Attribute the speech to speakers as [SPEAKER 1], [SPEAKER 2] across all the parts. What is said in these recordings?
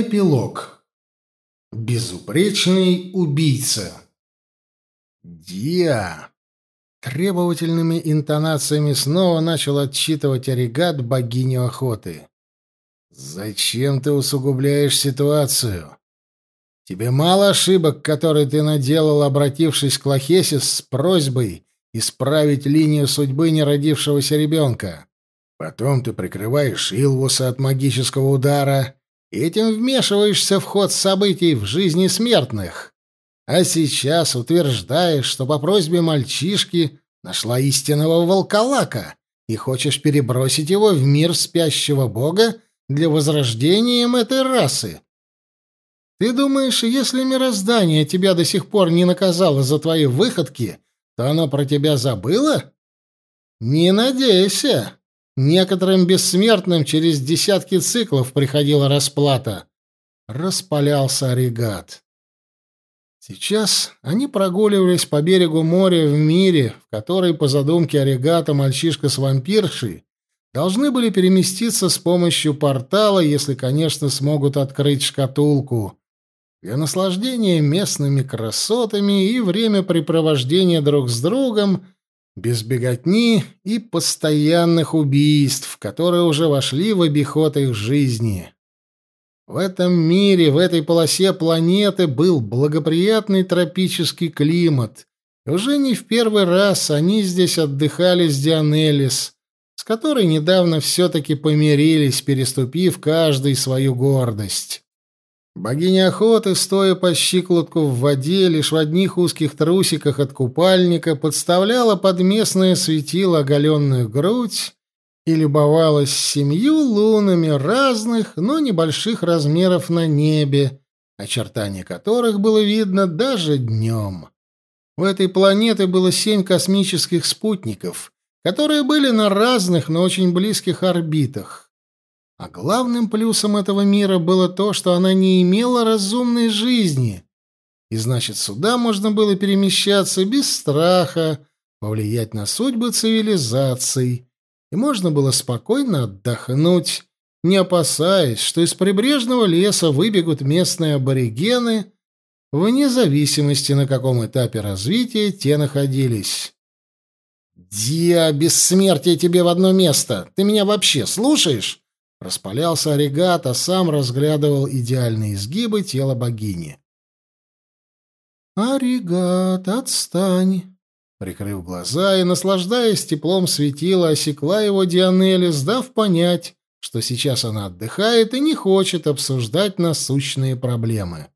[SPEAKER 1] Эпилог. Безупречный убийца. Диа. Требовательными интонациями снова начал отчитывать Оригат богиню охоты. «Зачем ты усугубляешь ситуацию? Тебе мало ошибок, которые ты наделал, обратившись к Лохесис с просьбой исправить линию судьбы неродившегося ребенка. Потом ты прикрываешь Илвуса от магического удара» Этим вмешиваешься в ход событий в жизни смертных. А сейчас утверждаешь, что по просьбе мальчишки нашла истинного волколака и хочешь перебросить его в мир спящего бога для возрождения им этой расы. Ты думаешь, если мироздание тебя до сих пор не наказало за твои выходки, то оно про тебя забыло? Не надейся. Некоторым бессмертным через десятки циклов приходила расплата. Распалялся оригат. Сейчас они прогуливались по берегу моря в мире, в который, по задумке оригата, мальчишка с вампиршей должны были переместиться с помощью портала, если, конечно, смогут открыть шкатулку, для наслаждения местными красотами и времяпрепровождения друг с другом без беготни и постоянных убийств, которые уже вошли в обиход их жизни. В этом мире, в этой полосе планеты был благоприятный тропический климат, и уже не в первый раз они здесь отдыхали с Дионелис, с которой недавно все-таки помирились, переступив каждый свою гордость. Богиня охоты, стоя по щиколотку в воде, лишь в одних узких трусиках от купальника, подставляла под местное светило оголенную грудь и любовалась семью лунами разных, но небольших размеров на небе, очертания которых было видно даже днем. В этой планете было семь космических спутников, которые были на разных, но очень близких орбитах. А главным плюсом этого мира было то, что она не имела разумной жизни. И значит, сюда можно было перемещаться без страха, повлиять на судьбы цивилизаций. И можно было спокойно отдохнуть, не опасаясь, что из прибрежного леса выбегут местные аборигены, вне зависимости, на каком этапе развития те находились. «Диа, бессмертие тебе в одно место! Ты меня вообще слушаешь?» Распалялся оригат, а сам разглядывал идеальные изгибы тела богини. «Оригат, отстань!» Прикрыв глаза и наслаждаясь теплом светила, осекла его Дионелли, сдав понять, что сейчас она отдыхает и не хочет обсуждать насущные проблемы.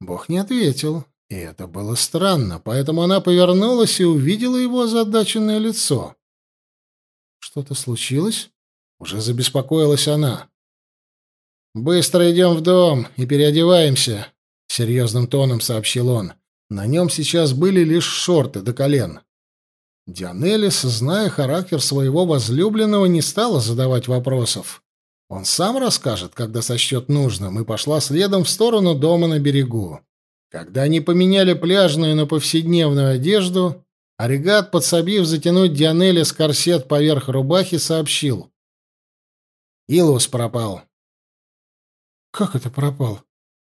[SPEAKER 1] Бог не ответил, и это было странно, поэтому она повернулась и увидела его озадаченное лицо. «Что-то случилось?» Уже забеспокоилась она. «Быстро идем в дом и переодеваемся», — серьезным тоном сообщил он. На нем сейчас были лишь шорты до колен. Дионелис, зная характер своего возлюбленного, не стала задавать вопросов. Он сам расскажет, когда сочтет нужным, и пошла следом в сторону дома на берегу. Когда они поменяли пляжную на повседневную одежду, Оригат, подсобив затянуть Дионелис корсет поверх рубахи, сообщил. Илус пропал. Как это пропал?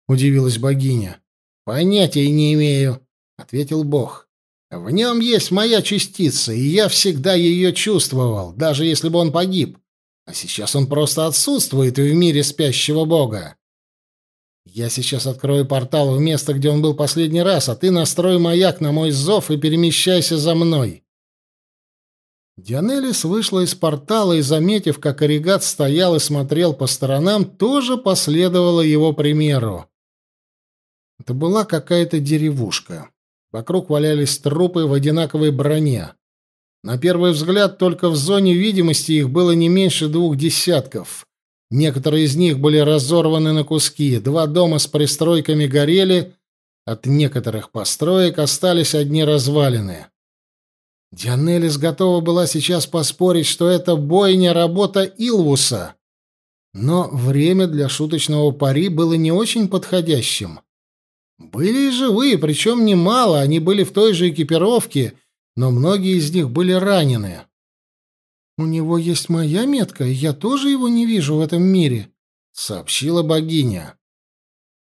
[SPEAKER 1] удивилась богиня. Понятия не имею, ответил бог. В нем есть моя частица, и я всегда ее чувствовал, даже если бы он погиб. А сейчас он просто отсутствует в мире спящего бога. Я сейчас открою портал в место, где он был последний раз, а ты настрой маяк на мой зов и перемещайся за мной. Дионелис вышла из портала и, заметив, как Оригат стоял и смотрел по сторонам, тоже последовала его примеру. Это была какая-то деревушка. Вокруг валялись трупы в одинаковой броне. На первый взгляд, только в зоне видимости их было не меньше двух десятков. Некоторые из них были разорваны на куски, два дома с пристройками горели, от некоторых построек остались одни развалины. Дианелис готова была сейчас поспорить, что это бойня работа Илвуса. Но время для шуточного пари было не очень подходящим. Были и живые, причем немало, они были в той же экипировке, но многие из них были ранены. «У него есть моя метка, и я тоже его не вижу в этом мире», сообщила богиня.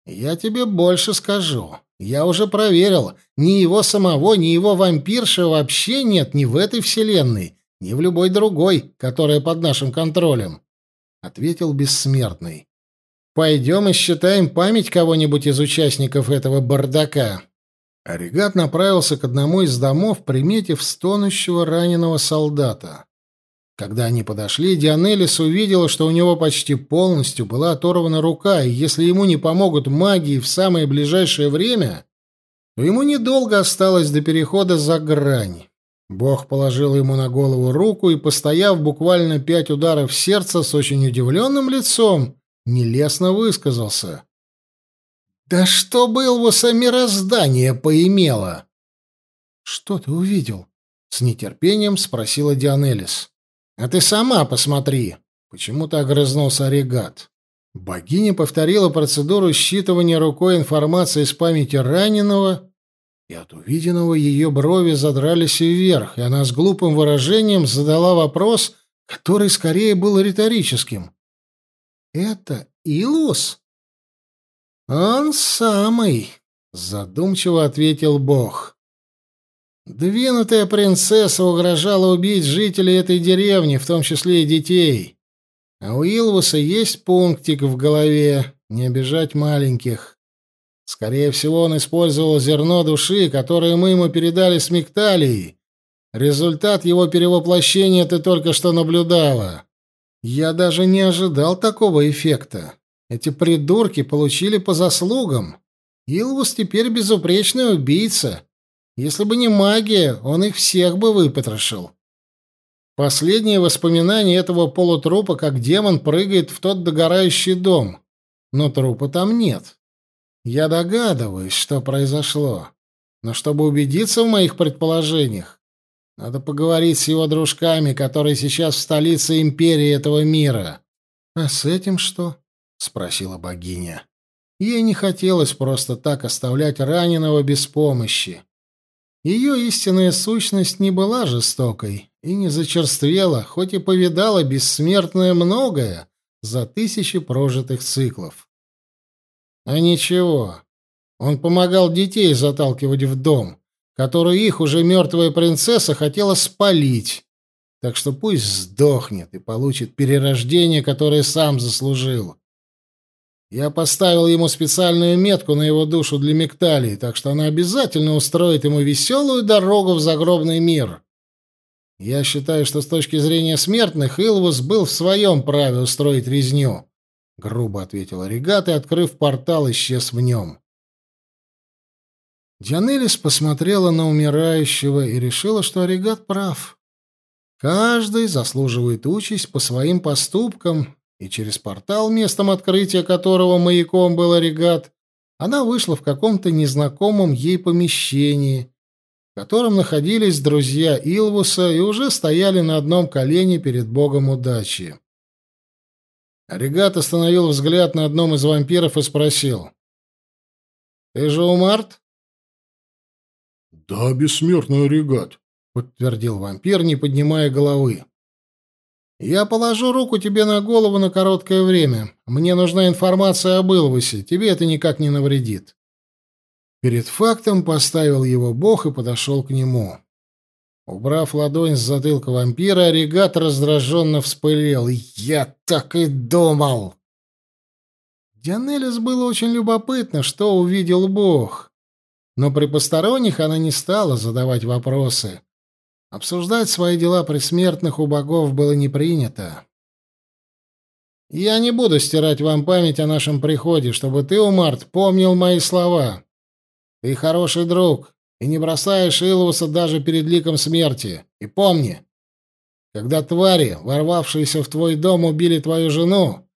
[SPEAKER 1] Я тебе больше скажу. Я уже проверил. Ни его самого, ни его вампирши вообще нет ни в этой вселенной, ни в любой другой, которая под нашим контролем, — ответил бессмертный. Пойдем и считаем память кого-нибудь из участников этого бардака. Оригат направился к одному из домов, приметив стонущего раненого солдата. Когда они подошли, Дионелис увидела, что у него почти полностью была оторвана рука, и если ему не помогут магии в самое ближайшее время, то ему недолго осталось до перехода за грань. Бог положил ему на голову руку и, постояв буквально пять ударов сердца с очень удивленным лицом, нелестно высказался. «Да что бы Илвуса мироздание поимело!» «Что ты увидел?» — с нетерпением спросила Дионелис. «А ты сама посмотри!» — почему-то огрызнулся Оригат. Богиня повторила процедуру считывания рукой информации из памяти раненого, и от увиденного ее брови задрались вверх, и она с глупым выражением задала вопрос, который скорее был риторическим. «Это Илус?» «Он самый», — задумчиво ответил Бог. Двинутая принцесса угрожала убить жителей этой деревни, в том числе и детей. А у Илвуса есть пунктик в голове не обижать маленьких. Скорее всего, он использовал зерно души, которое мы ему передали с Мигталией. Результат его перевоплощения ты только что наблюдала. Я даже не ожидал такого эффекта. Эти придурки получили по заслугам. Илвус теперь безупречный убийца. Если бы не магия, он их всех бы выпотрошил. Последнее воспоминание этого полутрупа, как демон прыгает в тот догорающий дом. Но трупа там нет. Я догадываюсь, что произошло. Но чтобы убедиться в моих предположениях, надо поговорить с его дружками, которые сейчас в столице империи этого мира. — А с этим что? — спросила богиня. Ей не хотелось просто так оставлять раненого без помощи. Ее истинная сущность не была жестокой и не зачерствела, хоть и повидала бессмертное многое за тысячи прожитых циклов. А ничего, он помогал детей заталкивать в дом, который их уже мертвая принцесса хотела спалить, так что пусть сдохнет и получит перерождение, которое сам заслужил. Я поставил ему специальную метку на его душу для Мекталии, так что она обязательно устроит ему веселую дорогу в загробный мир. Я считаю, что с точки зрения смертных Илвус был в своем праве устроить резню. Грубо ответил Регат и, открыв портал, исчез в нем. Дианелис посмотрела на умирающего и решила, что Оригат прав. Каждый заслуживает участь по своим поступкам, и через портал, местом открытия которого маяком был оригат, она вышла в каком-то незнакомом ей помещении, в котором находились друзья Илвуса и уже стояли на одном колене перед богом удачи. Оригат остановил взгляд на одном из вампиров и спросил. «Ты же Умарт?»
[SPEAKER 2] «Да, бессмертный Оригат», —
[SPEAKER 1] подтвердил вампир, не поднимая головы. «Я положу руку тебе на голову на короткое время. Мне нужна информация об Илвусе. Тебе это никак не навредит». Перед фактом поставил его бог и подошел к нему. Убрав ладонь с затылка вампира, Оригат раздраженно вспылил. «Я так и думал!» Дианелис было очень любопытно, что увидел бог. Но при посторонних она не стала задавать вопросы. Обсуждать свои дела при смертных у богов было не принято. «Я не буду стирать вам память о нашем приходе, чтобы ты, Умарт, помнил мои слова. Ты хороший друг и не бросаешь Илвуса даже перед ликом смерти. И помни, когда твари, ворвавшиеся в твой дом, убили твою жену,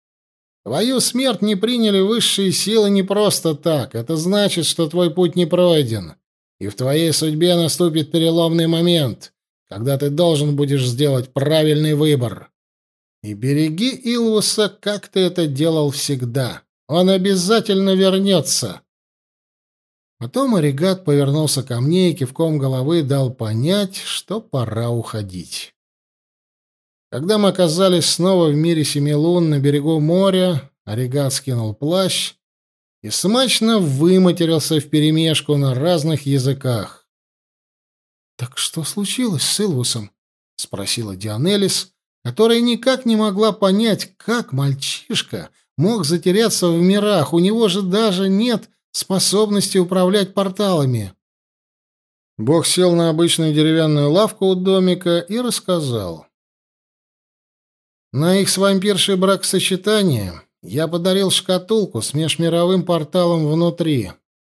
[SPEAKER 1] твою смерть не приняли высшие силы не просто так. Это значит, что твой путь не пройден, и в твоей судьбе наступит переломный момент» когда ты должен будешь сделать правильный выбор. И береги Илвуса, как ты это делал всегда. Он обязательно вернется. Потом Оригат повернулся ко мне и кивком головы дал понять, что пора уходить. Когда мы оказались снова в мире семи лун на берегу моря, Оригат скинул плащ и смачно выматерился вперемешку на разных языках. «Так что случилось с Илвусом?» — спросила Дионелис, которая никак не могла понять, как мальчишка мог затеряться в мирах, у него же даже нет способности управлять порталами. Бог сел на обычную деревянную лавку у домика и рассказал. На их с вампиршей бракосочетание я подарил шкатулку с межмировым порталом внутри,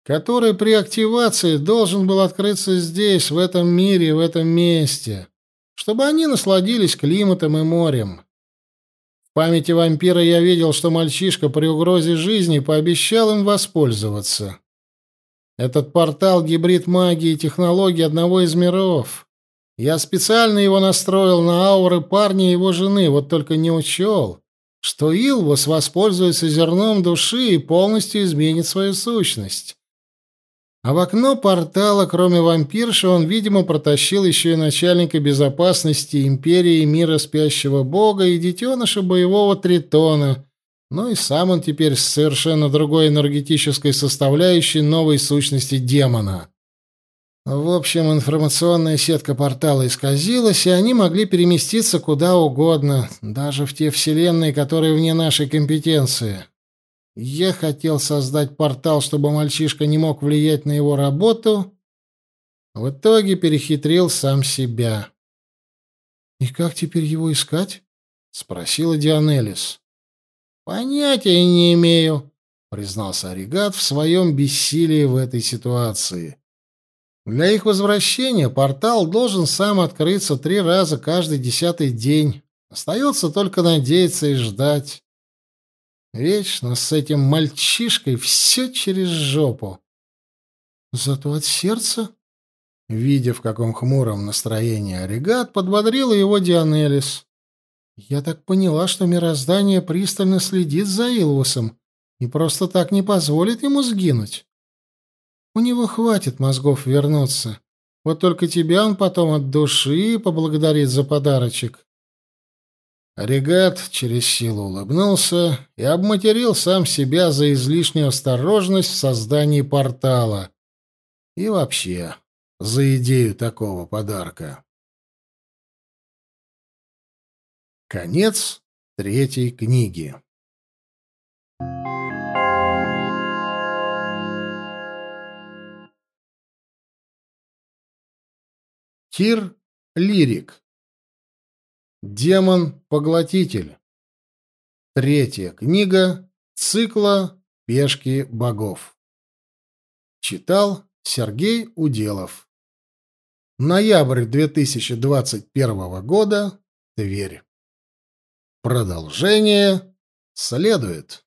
[SPEAKER 1] который при активации должен был открыться здесь, в этом мире, в этом месте, чтобы они насладились климатом и морем. В памяти вампира я видел, что мальчишка при угрозе жизни пообещал им воспользоваться. Этот портал — гибрид магии и технологий одного из миров. Я специально его настроил на ауры парня и его жены, вот только не учел, что Илвус воспользуется зерном души и полностью изменит свою сущность. А в окно портала, кроме вампирши, он, видимо, протащил еще и начальника безопасности Империи Мира Спящего Бога и детеныша боевого Тритона. Ну и сам он теперь с совершенно другой энергетической составляющей новой сущности демона. В общем, информационная сетка портала исказилась, и они могли переместиться куда угодно, даже в те вселенные, которые вне нашей компетенции. Я хотел создать портал, чтобы мальчишка не мог влиять на его работу. В итоге перехитрил сам себя. «И как теперь его искать?» — спросила Дионелис. «Понятия не имею», — признался Оригат в своем бессилии в этой ситуации. «Для их возвращения портал должен сам открыться три раза каждый десятый день. Остается только надеяться и ждать». Вечно с этим мальчишкой все через жопу. Зато от сердца... Видя, в каком хмуром настроении Оригат, подбодрила его Дионелис. «Я так поняла, что мироздание пристально следит за Илвусом и просто так не позволит ему сгинуть. У него хватит мозгов вернуться. Вот только тебя он потом от души поблагодарит за подарочек. Регат через силу улыбнулся и обматерил сам себя за излишнюю осторожность в создании портала. И вообще, за идею такого подарка. Конец третьей книги. Кир Лирик Демон-поглотитель. Третья книга цикла «Пешки богов». Читал Сергей Уделов. Ноябрь 2021 года. Тверь. Продолжение следует.